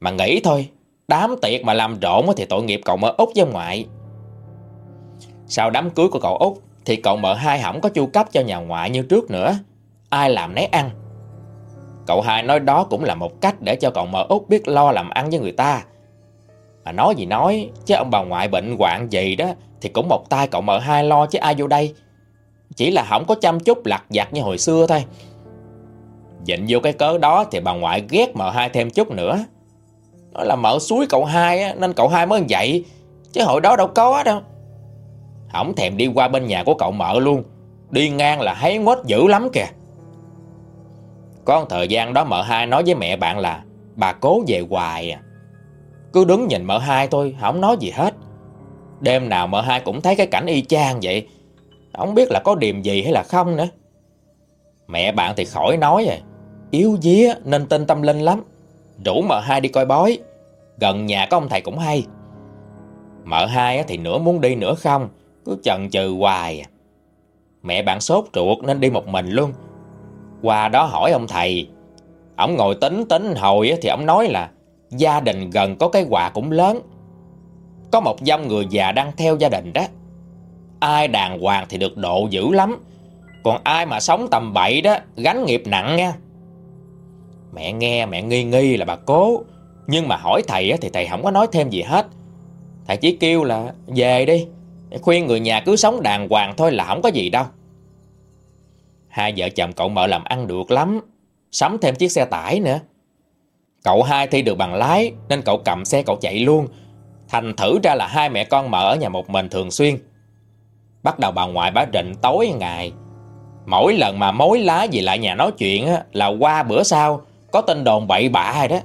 Mà nghĩ thôi Đám tiệc mà làm rộn thì tội nghiệp cậu mợ út với ngoại. Sau đám cưới của cậu út Thì cậu mợ hai không có chu cấp cho nhà ngoại như trước nữa. Ai làm nấy ăn. Cậu hai nói đó cũng là một cách để cho cậu mợ út biết lo làm ăn với người ta. Mà nói gì nói, Chứ ông bà ngoại bệnh hoạn gì đó Thì cũng một tay cậu mợ hai lo chứ ai vô đây. Chỉ là không có chăm chút lặt vặt như hồi xưa thôi. Dịnh vô cái cớ đó Thì bà ngoại ghét mợ hai thêm chút nữa nó là mở suối cậu hai á, Nên cậu hai mới vậy Chứ hồi đó đâu có đâu. Không thèm đi qua bên nhà của cậu mợ luôn. Đi ngang là thấy ngốt dữ lắm kìa. Có thời gian đó mợ hai nói với mẹ bạn là Bà cố về hoài à. Cứ đứng nhìn mợ hai thôi Không nói gì hết. Đêm nào mợ hai cũng thấy cái cảnh y chang vậy. Không biết là có điềm gì hay là không nữa. Mẹ bạn thì khỏi nói rồi Yếu día nên tin tâm linh lắm. Rủ mợ hai đi coi bói. Gần nhà có ông thầy cũng hay. Mợ hai thì nửa muốn đi nửa không, Cứ chần chừ hoài à. Mẹ bạn sốt ruột nên đi một mình luôn. Qua đó hỏi ông thầy. Ông ngồi tính tính hồi thì ông nói là Gia đình gần có cái quà cũng lớn. Có một dòng người già đang theo gia đình đó. Ai đàng hoàng thì được độ dữ lắm. Còn ai mà sống tầm bậy đó, Gánh nghiệp nặng nha. Mẹ nghe, mẹ nghi nghi là bà cố. Nhưng mà hỏi thầy thì thầy không có nói thêm gì hết. Thầy chỉ kêu là, về đi Khuyên người nhà cứ sống đàng hoàng thôi là không có gì đâu. Hai vợ chồng cậu mợ làm ăn được lắm, Sắm thêm chiếc xe tải nữa. Cậu hai thi được bằng lái, Nên cậu cầm xe cậu chạy luôn. Thành thử ra là hai mẹ con mợ ở nhà một mình thường xuyên. Bắt đầu bà ngoại bá rịnh tối ngày. Mỗi lần mà mối lá gì lại nhà nói chuyện Là qua bữa sau có tin đồn bậy bạ rồi đó.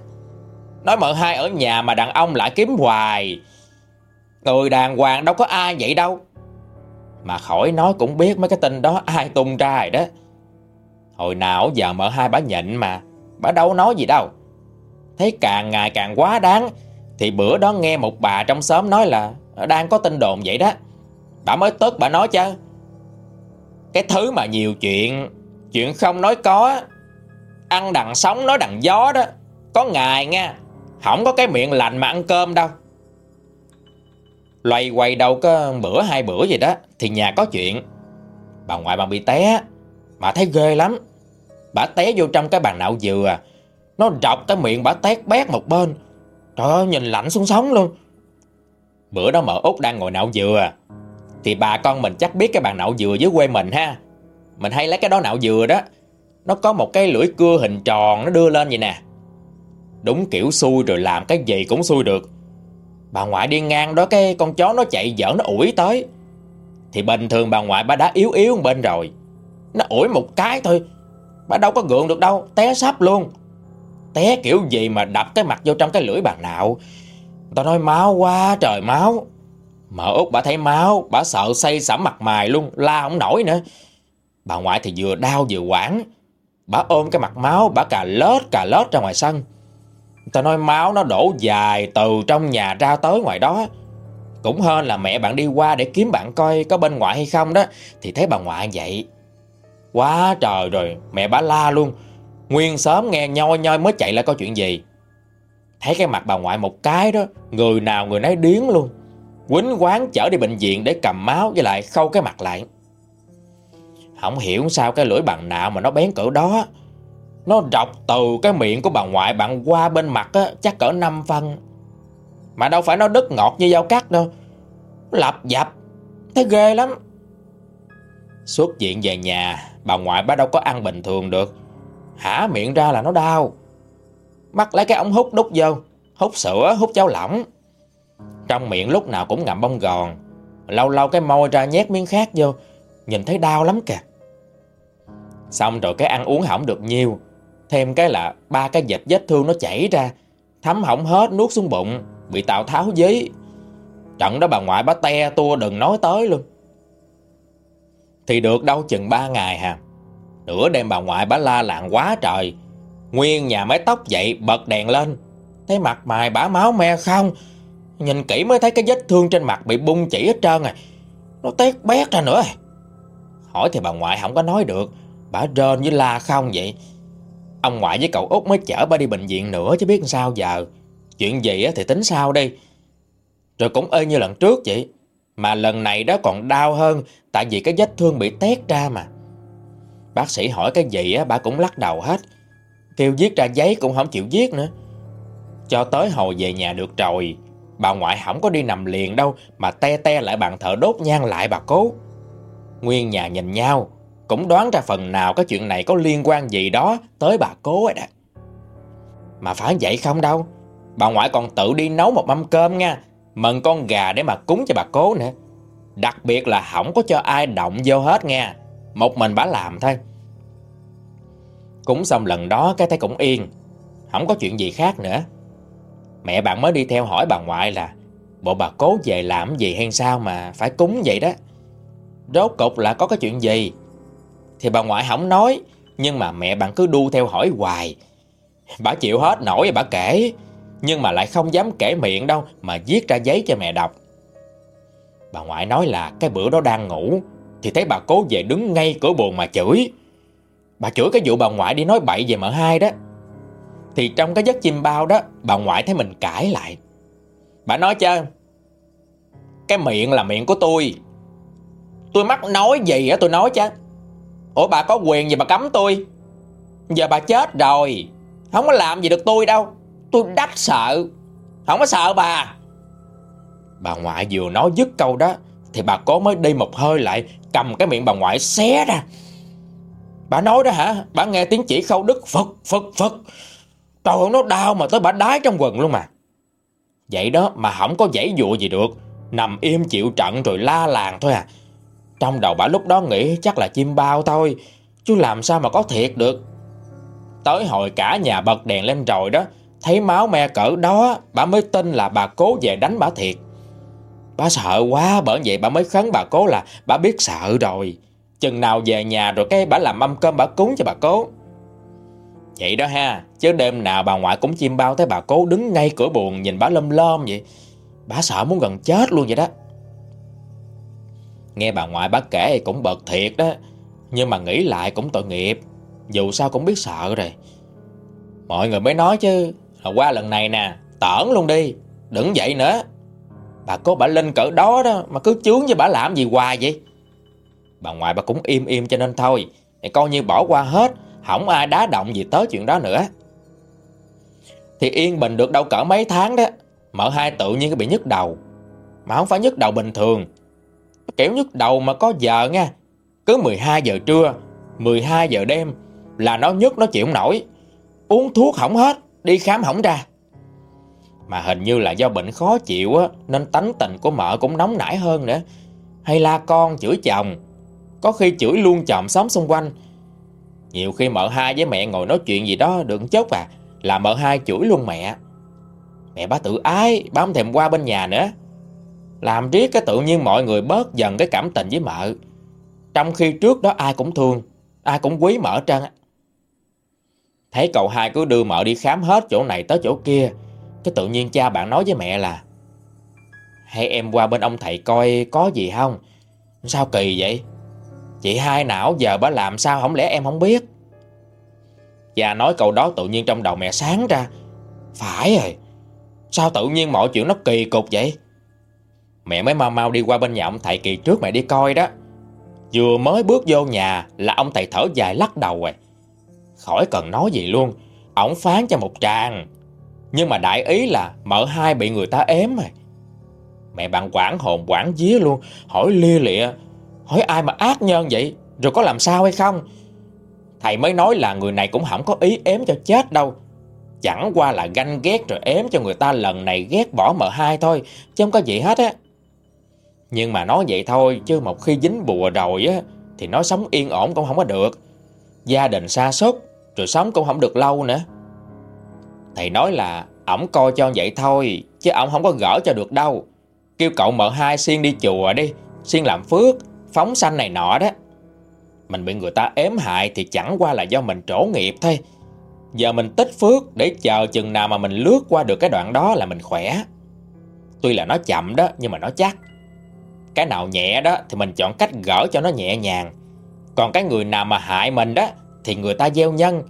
Nói mợ hai ở nhà mà đàn ông lại kiếm hoài. Người đàng hoàng đâu có ai vậy đâu. Mà khỏi nói cũng biết mấy cái tin đó ai tung ra rồi đó. Hồi nào giờ mợ hai bà nhịn mà, Bà đâu nói gì đâu. Thấy càng ngày càng quá đáng, Thì bữa đó nghe một bà trong xóm nói là Đang có tin đồn vậy đó. Bà mới tức bà nói chứ. Cái thứ mà nhiều chuyện Chuyện không nói có Ăn đằng sống nói đằng gió đó. Có ngày nha Không có cái miệng lành mà ăn cơm đâu. Loay quay đâu có bữa hai bữa gì đó, Thì nhà có chuyện. Bà ngoại bà bị té, Bà thấy ghê lắm. Bà té vô trong cái bàn nạo dừa, Nó rọc cái miệng bà tét bét một bên. Trời ơi, nhìn lạnh xuống sống luôn. Bữa đó mợ út đang ngồi nạo dừa, Thì bà con mình chắc biết cái bàn nạo dừa dưới quê mình ha. Mình hay lấy cái đó nạo dừa đó nó có một cái lưỡi cưa hình tròn Nó đưa lên vậy nè. Đúng kiểu xui rồi làm cái gì cũng xui được. Bà ngoại đi ngang đó cái con chó nó chạy dở, nó ủi tới. Thì bình thường bà ngoại bà đã yếu yếu bên rồi. Nó ủi một cái thôi. Bà đâu có gượng được đâu, Té sắp luôn. Té kiểu gì mà đập cái mặt vô trong cái lưỡi bàn nạo Tao nói máu quá trời máu. Mở út bà thấy máu, Bà sợ say sẩm mặt mày luôn, La không nổi nữa. Bà ngoại thì vừa đau vừa quảng. Bà ôm cái mặt máu, Bà cà lết cà lết ra ngoài sân. Tao nói máu nó đổ dài Từ trong nhà ra tới ngoài đó. Cũng hơn là mẹ bạn đi qua Để kiếm bạn coi có bên ngoại hay không đó. Thì thấy bà ngoại vậy. Quá trời rồi, Mẹ bà la luôn. Nguyên sớm nghe nhoi nhoi mới chạy lại có chuyện gì. Thấy cái mặt bà ngoại một cái đó, Người nào người nấy điếng luôn. Quýnh quán chở đi bệnh viện để cầm máu Với lại khâu cái mặt lại. Không hiểu sao cái lưỡi bằng nạo mà nó bén cỡ đó. Nó rọc từ cái miệng của bà ngoại bạn qua bên mặt á, chắc cỡ 5 phân. Mà đâu phải nó đứt ngọt như dao cắt đâu. Lập dập. Thấy ghê lắm. Xuất viện về nhà Bà ngoại bà đâu có ăn bình thường được. Hả miệng ra là nó đau. Mắt lấy cái ống hút đút vô. Hút sữa, hút cháo lỏng. Trong miệng lúc nào cũng ngậm bông gòn. Lâu lâu cái môi ra nhét miếng khác vô. Nhìn thấy đau lắm kìa. Xong rồi cái ăn uống hỏng được nhiều. Thêm cái là ba cái dịch vết thương nó chảy ra, Thấm hỏng hết nuốt xuống bụng, Bị tạo tháo dí. Trận đó bà ngoại bà te tua đừng nói tới luôn. Thì được đâu chừng ba ngày hà. Nửa đêm bà ngoại bà la làng quá trời. Nguyên nhà mái tóc dậy bật đèn lên. Thấy mặt mày bả máu me không? Nhìn kỹ mới thấy cái vết thương trên mặt bị bung chỉ hết trơn à. Nó tét bét ra nữa à. Hỏi thì bà ngoại không có nói được. Bà rên với la không vậy? Ông ngoại với cậu út mới chở bà đi bệnh viện nữa chứ biết sao giờ. Chuyện gì thì tính sao đây? Rồi cũng ơi như lần trước vậy. Mà lần này đó còn đau hơn, Tại vì cái vết thương bị tét ra mà. Bác sĩ hỏi cái gì á, bà cũng lắc đầu hết. Kêu viết ra giấy cũng không chịu viết nữa. Cho tới hồi về nhà được rồi, Bà ngoại không có đi nằm liền đâu, Mà te te lại bàn thờ đốt nhang lại bà cố. Nguyên nhà nhìn nhau. Cũng đoán ra phần nào cái chuyện này có liên quan gì đó Tới bà cố ấy đó Mà phải vậy không đâu? Bà ngoại còn tự đi nấu một mâm cơm nha. Mần con gà để mà cúng cho bà cố nữa. Đặc biệt là không có cho ai động vô hết nha. Một mình bà làm thôi. Cúng xong lần đó cái thấy cũng yên. Không có chuyện gì khác nữa. Mẹ bạn mới đi theo hỏi bà ngoại là, Bộ bà cố về làm gì hay sao mà phải cúng vậy đó? Rốt cục là có cái chuyện gì? Thì bà ngoại không nói, Nhưng mà mẹ bạn cứ đu theo hỏi hoài. Bà chịu hết nổi bà kể, Nhưng mà lại không dám kể miệng đâu, Mà viết ra giấy cho mẹ đọc. Bà ngoại nói là cái bữa đó đang ngủ, Thì thấy bà cố về đứng ngay cửa buồn mà chửi. Bà chửi cái vụ bà ngoại đi nói bậy về mợ hai đó. Thì trong cái giấc chim bao đó, Bà ngoại thấy mình cãi lại. Bà nói chứ, Cái miệng là miệng của tôi. Tôi mắc nói gì á, tôi nói chứ. Ủa, bà có quyền gì bà cấm tôi? Giờ bà chết rồi. Không có làm gì được tôi đâu. Tôi đắc sợ. Không có sợ bà. Bà ngoại vừa nói dứt câu đó, Thì bà cố mới đi một hơi lại, Cầm cái miệng bà ngoại xé ra. Bà nói đó hả? Bà nghe tiếng chỉ khâu đức phật phật phật Trời ơi, nó đau mà tới bà đái trong quần luôn mà. Vậy đó mà không có dãy dụa gì được. Nằm im chịu trận rồi la làng thôi à. Trong đầu bà lúc đó nghĩ chắc là chim bao thôi, Chứ làm sao mà có thiệt được. Tới hồi cả nhà bật đèn lên rồi đó, Thấy máu me cỡ đó, Bà mới tin là bà cố về đánh bà thiệt. Bà sợ quá, Bởi vậy bà mới khấn bà cố là Bà biết sợ rồi. Chừng nào về nhà rồi cái bà làm mâm cơm bà cúng cho bà cố. Vậy đó ha, Chứ đêm nào bà ngoại cũng chim bao Thấy bà cố đứng ngay cửa buồn nhìn bà lâm lom vậy. Bà sợ muốn gần chết luôn vậy đó. Nghe bà ngoại bác kể cũng bật thiệt đó. Nhưng mà nghĩ lại cũng tội nghiệp. Dù sao cũng biết sợ rồi. Mọi người mới nói chứ. Là Qua lần này nè, Tởn luôn đi. Đừng vậy nữa. Bà có bà lên cỡ đó đó, Mà cứ chướng với bà làm gì hoài vậy? Bà ngoại bà cũng im im cho nên thôi. Thì coi như bỏ qua hết. Không ai đá động gì tới chuyện đó nữa. Thì yên bình được đâu cỡ mấy tháng đó. Mợ hai tự nhiên bị nhức đầu. Mà không phải nhức đầu bình thường. Kiểu nhức đầu mà có giờ nha. Cứ 12 giờ trưa 12 giờ đêm Là nó nhức, nó chịu nổi. Uống thuốc hỏng hết, Đi khám hỏng ra. Mà hình như là do bệnh khó chịu á, Nên tánh tình của mợ cũng nóng nảy hơn nữa. Hay la con chửi chồng, Có khi chửi luôn chồng xóm xung quanh. Nhiều khi mợ hai với mẹ ngồi nói chuyện gì đó Đừng chốc à Là mợ hai chửi luôn mẹ. Mẹ ba tự ái ba không thèm qua bên nhà nữa. Làm riết cái tự nhiên mọi người bớt dần cái cảm tình với mợ. Trong khi trước đó ai cũng thương, Ai cũng quý mợ trăng Thấy cậu hai cứ đưa mợ đi khám hết chỗ này tới chỗ kia. Cái tự nhiên cha bạn nói với mẹ là, Hay em qua bên ông thầy coi có gì không? Sao kỳ vậy? Chị hai não giờ bà làm sao không lẽ em không biết? Cha nói câu đó tự nhiên trong đầu mẹ sáng ra. Phải rồi, Sao tự nhiên mọi chuyện nó kỳ cục vậy? Mẹ mới mau mau đi qua bên nhà ông thầy kỳ trước mẹ đi coi đó. Vừa mới bước vô nhà Là ông thầy thở dài lắc đầu rồi. Khỏi cần nói gì luôn, Ổng phán cho một tràng. Nhưng mà đại ý là mợ hai bị người ta ém rồi. Mẹ bạn quảng hồn quảng vía luôn, Hỏi lia lịa, Hỏi ai mà ác nhân vậy, Rồi có làm sao hay không? Thầy mới nói là người này cũng không có ý ém cho chết đâu. Chẳng qua là ganh ghét rồi ém cho người ta lần này ghét bỏ mợ hai thôi, Chứ không có gì hết á. Nhưng mà nói vậy thôi, Chứ một khi dính bùa rồi á, Thì nó sống yên ổn cũng không có được. Gia đình xa xúc Rồi sống cũng không được lâu nữa. Thầy nói là, Ổng coi cho vậy thôi, Chứ ổng không có gỡ cho được đâu. Kêu cậu mợ hai xiên đi chùa đi, Xiên làm phước, Phóng sanh này nọ đó. Mình bị người ta ém hại Thì chẳng qua là do mình trổ nghiệp thôi. Giờ mình tích phước Để chờ chừng nào mà mình lướt qua được cái đoạn đó Là mình khỏe. Tuy là nó chậm đó, nhưng mà nó chắc. Cái nào nhẹ đó Thì mình chọn cách gỡ cho nó nhẹ nhàng. Còn cái người nào mà hại mình đó Thì người ta gieo nhân.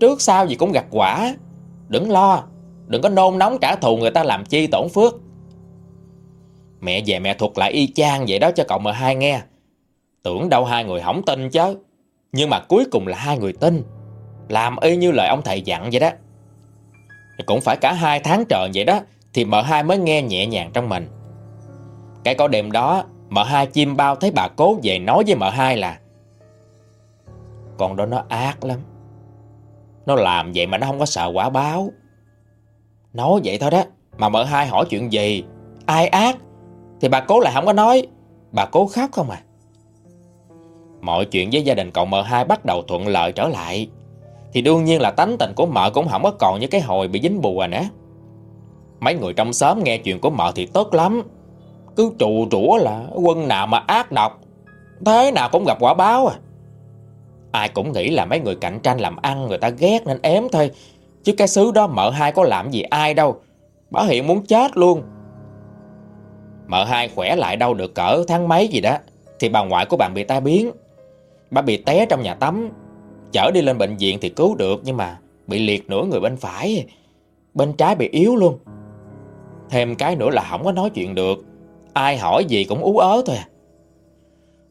Trước sau gì cũng gặt quả. Đừng lo, Đừng có nôn nóng trả thù người ta làm chi tổn phước. Mẹ về mẹ thuật lại y chang vậy đó cho cậu mờ hai nghe. Tưởng đâu hai người không tin chứ. Nhưng mà cuối cùng là hai người tin. Làm y như lời ông thầy dặn vậy đó. Cũng phải cả hai tháng trời vậy đó Thì mợ hai mới nghe nhẹ nhàng trong mình. Cái có đêm đó Mợ hai chim bao thấy bà cố về nói với mợ hai là, Con đó nó ác lắm. Nó làm vậy mà nó không có sợ quả báo. Nói vậy thôi đó, Mà mợ hai hỏi chuyện gì? Ai ác? Thì bà cố lại không có nói. Bà cố khóc không à? Mọi chuyện với gia đình cậu mợ hai bắt đầu thuận lợi trở lại. Thì đương nhiên là tánh tình của mợ cũng không có còn như cái hồi bị dính bùa nữa Mấy người trong xóm nghe chuyện của mợ thì tốt lắm. Cứ trụ rủa là quân nào mà ác độc, Thế nào cũng gặp quả báo à. Ai cũng nghĩ là mấy người cạnh tranh làm ăn người ta ghét nên ém thôi, Chứ cái xứ đó mợ hai có làm gì ai đâu, Bảo hiện muốn chết luôn. Mợ hai khỏe lại đâu được cỡ tháng mấy gì đó, Thì bà ngoại của bạn bị tai biến. Bà bị té trong nhà tắm, Chở đi lên bệnh viện thì cứu được Nhưng mà bị liệt nửa người bên phải, Bên trái bị yếu luôn. Thêm cái nữa là không có nói chuyện được. Ai hỏi gì cũng ú ớ thôi à.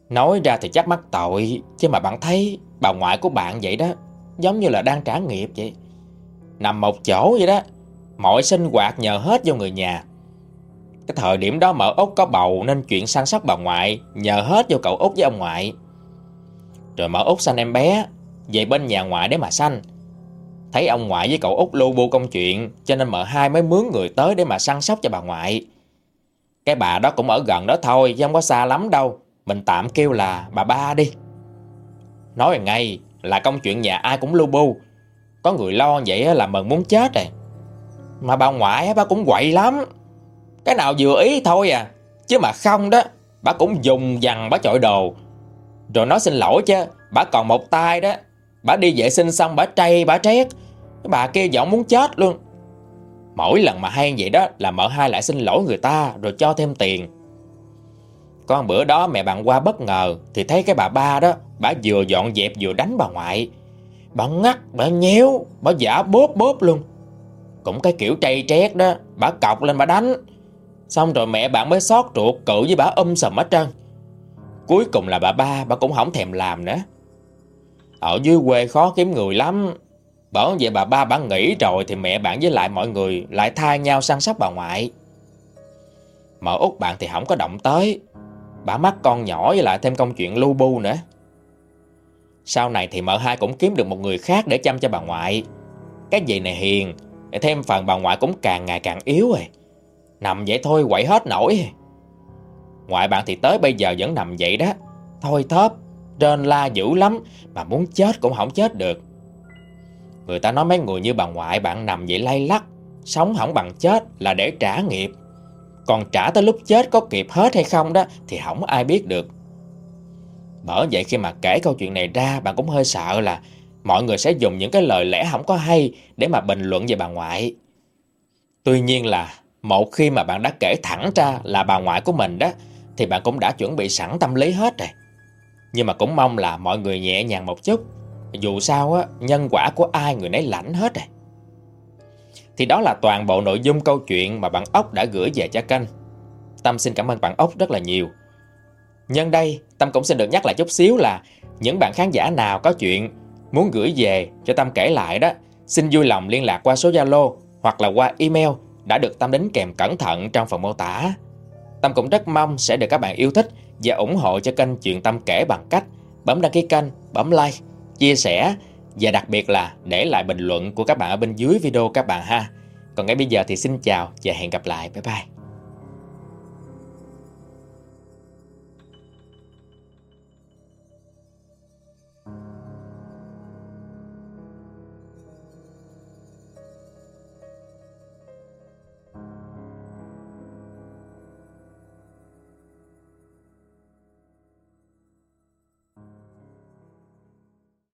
Nói ra thì chắc mắc tội, Chứ mà bạn thấy bà ngoại của bạn vậy đó, Giống như là đang trả nghiệp vậy. Nằm một chỗ vậy đó, Mọi sinh hoạt nhờ hết vô người nhà. Cái thời điểm đó mở Út có bầu Nên chuyện săn sóc bà ngoại Nhờ hết vô cậu Út với ông ngoại. Rồi mở Út sanh em bé, Về bên nhà ngoại để mà sanh Thấy ông ngoại với cậu Út lu bu công chuyện, Cho nên mợ hai mới mướn người tới Để mà săn sóc cho bà ngoại. Cái bà đó cũng ở gần đó thôi, Chứ không có xa lắm đâu. Mình tạm kêu là bà ba đi. Nói ngay là công chuyện nhà ai cũng lu bu. Có người lo vậy là mừng muốn chết rồi Mà bà ngoại bà cũng quậy lắm. Cái nào vừa ý thôi à. Chứ mà không đó, Bà cũng dùng dằn bà chọi đồ. Rồi nói xin lỗi chứ, Bà còn một tay đó. Bà đi vệ sinh xong bà trây bà trét. Cái bà kia giọng muốn chết luôn. Mỗi lần mà hay vậy đó là mợ hai lại xin lỗi người ta rồi cho thêm tiền. Con bữa đó mẹ bạn qua bất ngờ Thì thấy cái bà ba đó Bà vừa dọn dẹp vừa đánh bà ngoại. Bà ngắt, bà nhéo Bà giả bóp bóp luôn. Cũng cái kiểu trây trét đó Bà cọc lên bà đánh. Xong rồi mẹ bạn mới xót ruột cự với bà um sầm hết trơn. Cuối cùng là bà ba Bà cũng không thèm làm nữa. Ở dưới quê khó kiếm người lắm. Bảo vậy bà ba bạn nghỉ rồi Thì mẹ bạn với lại mọi người Lại thay nhau săn sóc bà ngoại. Mợ út bạn thì không có động tới. Bà mắc con nhỏ với lại thêm công chuyện lu bu nữa. Sau này thì mợ hai cũng kiếm được một người khác để chăm cho bà ngoại. Cái gì này hiền Để thêm phần bà ngoại cũng càng ngày càng yếu rồi. Nằm vậy thôi, quậy hết nổi. Ngoại bạn thì tới bây giờ vẫn nằm vậy đó. Thôi thớp Trên la dữ lắm, Mà muốn chết cũng không chết được. Người ta nói mấy người như bà ngoại bạn nằm vậy lay lắc, Sống hỏng bằng chết là để trả nghiệp. Còn trả tới lúc chết có kịp hết hay không đó Thì không ai biết được. Bởi vậy khi mà kể câu chuyện này ra, Bạn cũng hơi sợ là Mọi người sẽ dùng những cái lời lẽ không có hay Để mà bình luận về bà ngoại. Tuy nhiên là Một khi mà bạn đã kể thẳng ra là bà ngoại của mình đó, Thì bạn cũng đã chuẩn bị sẵn tâm lý hết rồi. Nhưng mà cũng mong là mọi người nhẹ nhàng một chút. Dù sao á, nhân quả của ai người nấy lãnh hết rồi Thì đó là toàn bộ nội dung câu chuyện mà bạn Ốc đã gửi về cho kênh. Tâm xin cảm ơn bạn Ốc rất là nhiều. Nhân đây, Tâm cũng xin được nhắc lại chút xíu là Những bạn khán giả nào có chuyện muốn gửi về cho Tâm kể lại đó Xin vui lòng liên lạc qua số Zalo hoặc là qua email đã được Tâm đính kèm cẩn thận trong phần mô tả. Tâm cũng rất mong sẽ được các bạn yêu thích và ủng hộ cho kênh Chuyện Tâm kể bằng cách bấm đăng ký kênh, bấm like, chia sẻ và đặc biệt là để lại bình luận của các bạn ở bên dưới video các bạn ha. Còn ngay bây giờ thì xin chào và hẹn gặp lại. Bye bye.